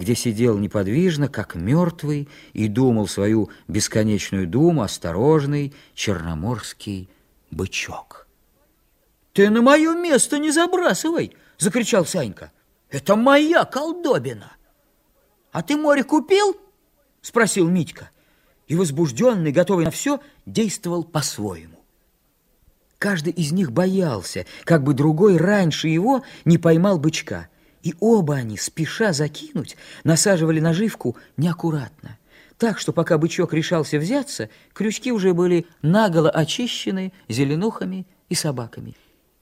где сидел неподвижно, как мертвый, и думал свою бесконечную думу осторожный черноморский бычок. «Ты на мое место не забрасывай!» — закричал Санька. «Это моя колдобина!» «А ты море купил?» — спросил Митька. И возбужденный, готовый на все, действовал по-своему. Каждый из них боялся, как бы другой раньше его не поймал бычка. И оба они, спеша закинуть, насаживали наживку неаккуратно. Так что пока бычок решался взяться, крючки уже были наголо очищены зеленухами и собаками.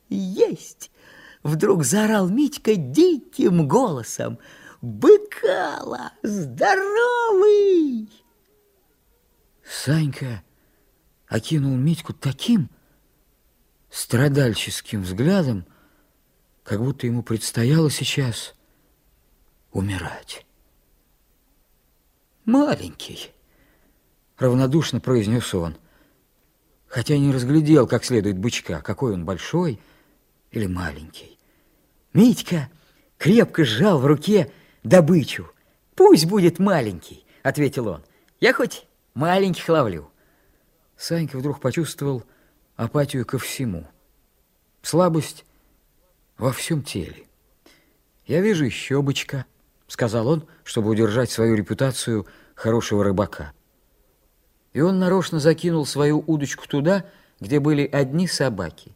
«Есть!» — вдруг заорал Митька диким голосом. «Быкала! Здоровый!» Санька окинул Митьку таким страдальческим взглядом, как будто ему предстояло сейчас умирать. «Маленький», — равнодушно произнес он, хотя не разглядел как следует бычка, какой он большой или маленький. Митька крепко сжал в руке добычу. «Пусть будет маленький», — ответил он. «Я хоть маленьких ловлю». Санька вдруг почувствовал, апатию ко всему, слабость во всем теле. «Я вижу еще бычка», — сказал он, чтобы удержать свою репутацию хорошего рыбака. И он нарочно закинул свою удочку туда, где были одни собаки.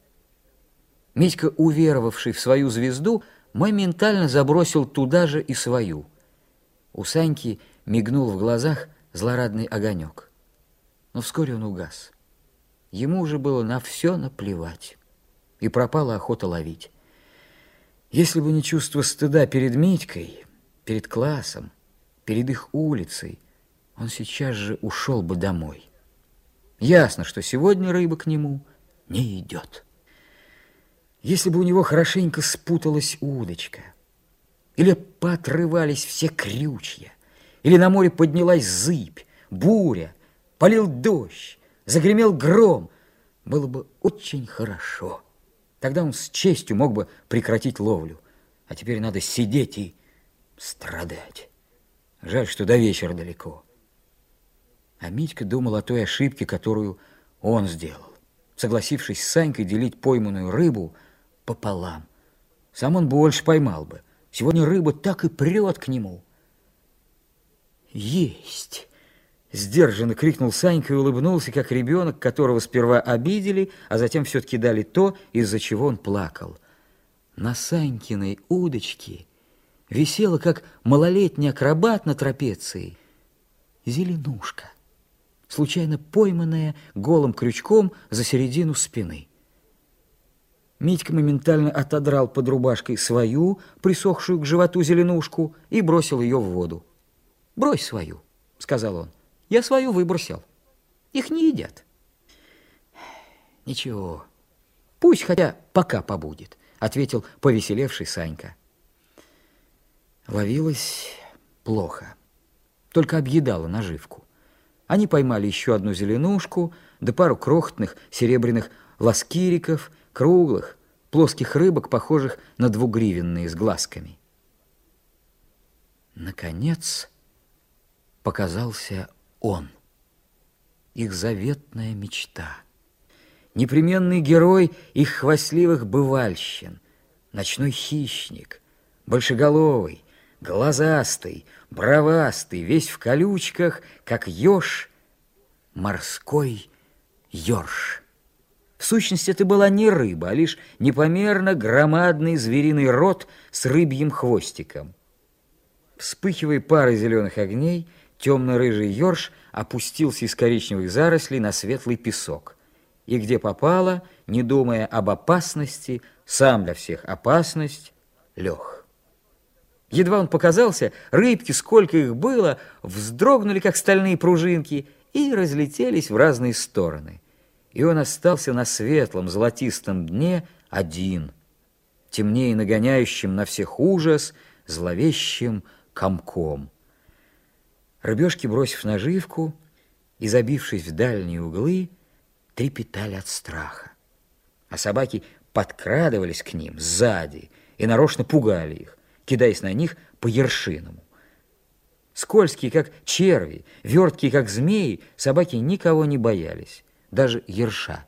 Митька, уверовавший в свою звезду, моментально забросил туда же и свою. У Саньки мигнул в глазах злорадный огонек. Но вскоре он угас. Ему уже было на все наплевать, и пропала охота ловить. Если бы не чувство стыда перед Митькой, перед классом, перед их улицей, он сейчас же ушел бы домой. Ясно, что сегодня рыба к нему не идет. Если бы у него хорошенько спуталась удочка, или поотрывались все крючья, или на море поднялась зыбь, буря, полил дождь, загремел гром, было бы очень хорошо. Тогда он с честью мог бы прекратить ловлю. А теперь надо сидеть и страдать. Жаль, что до вечера далеко. А Митька думал о той ошибке, которую он сделал, согласившись с Санькой делить пойманную рыбу пополам. Сам он больше поймал бы. Сегодня рыба так и прет к нему. Есть! Сдержанно крикнул Санька и улыбнулся, как ребенок, которого сперва обидели, а затем все-таки дали то, из-за чего он плакал. На Санькиной удочке висела, как малолетний акробат на трапеции, зеленушка, случайно пойманная голым крючком за середину спины. Митька моментально отодрал под рубашкой свою, присохшую к животу зеленушку, и бросил ее в воду. «Брось свою», — сказал он. Я свою выбросил. Их не едят. Ничего, пусть хотя пока побудет, ответил повеселевший Санька. Ловилось плохо, только объедала наживку. Они поймали еще одну зеленушку, да пару крохотных серебряных ласкириков, круглых, плоских рыбок, похожих на двугривенные с глазками. Наконец показался он, их заветная мечта. Непременный герой их хвастливых бывальщин, ночной хищник, большеголовый, глазастый, бровастый, весь в колючках, как еж, морской ерш. В сущности, это была не рыба, а лишь непомерно громадный звериный рот с рыбьим хвостиком. Вспыхивая парой зеленых огней, Темно-рыжий ерш опустился из коричневых зарослей на светлый песок. И где попало, не думая об опасности, сам для всех опасность, лег. Едва он показался, рыбки, сколько их было, вздрогнули, как стальные пружинки, и разлетелись в разные стороны. И он остался на светлом золотистом дне один, темнее нагоняющим на всех ужас, зловещим комком. Рыбешки, бросив наживку и забившись в дальние углы, трепетали от страха. А собаки подкрадывались к ним сзади и нарочно пугали их, кидаясь на них по ершиному. Скользкие, как черви, верткие, как змеи, собаки никого не боялись, даже ерша.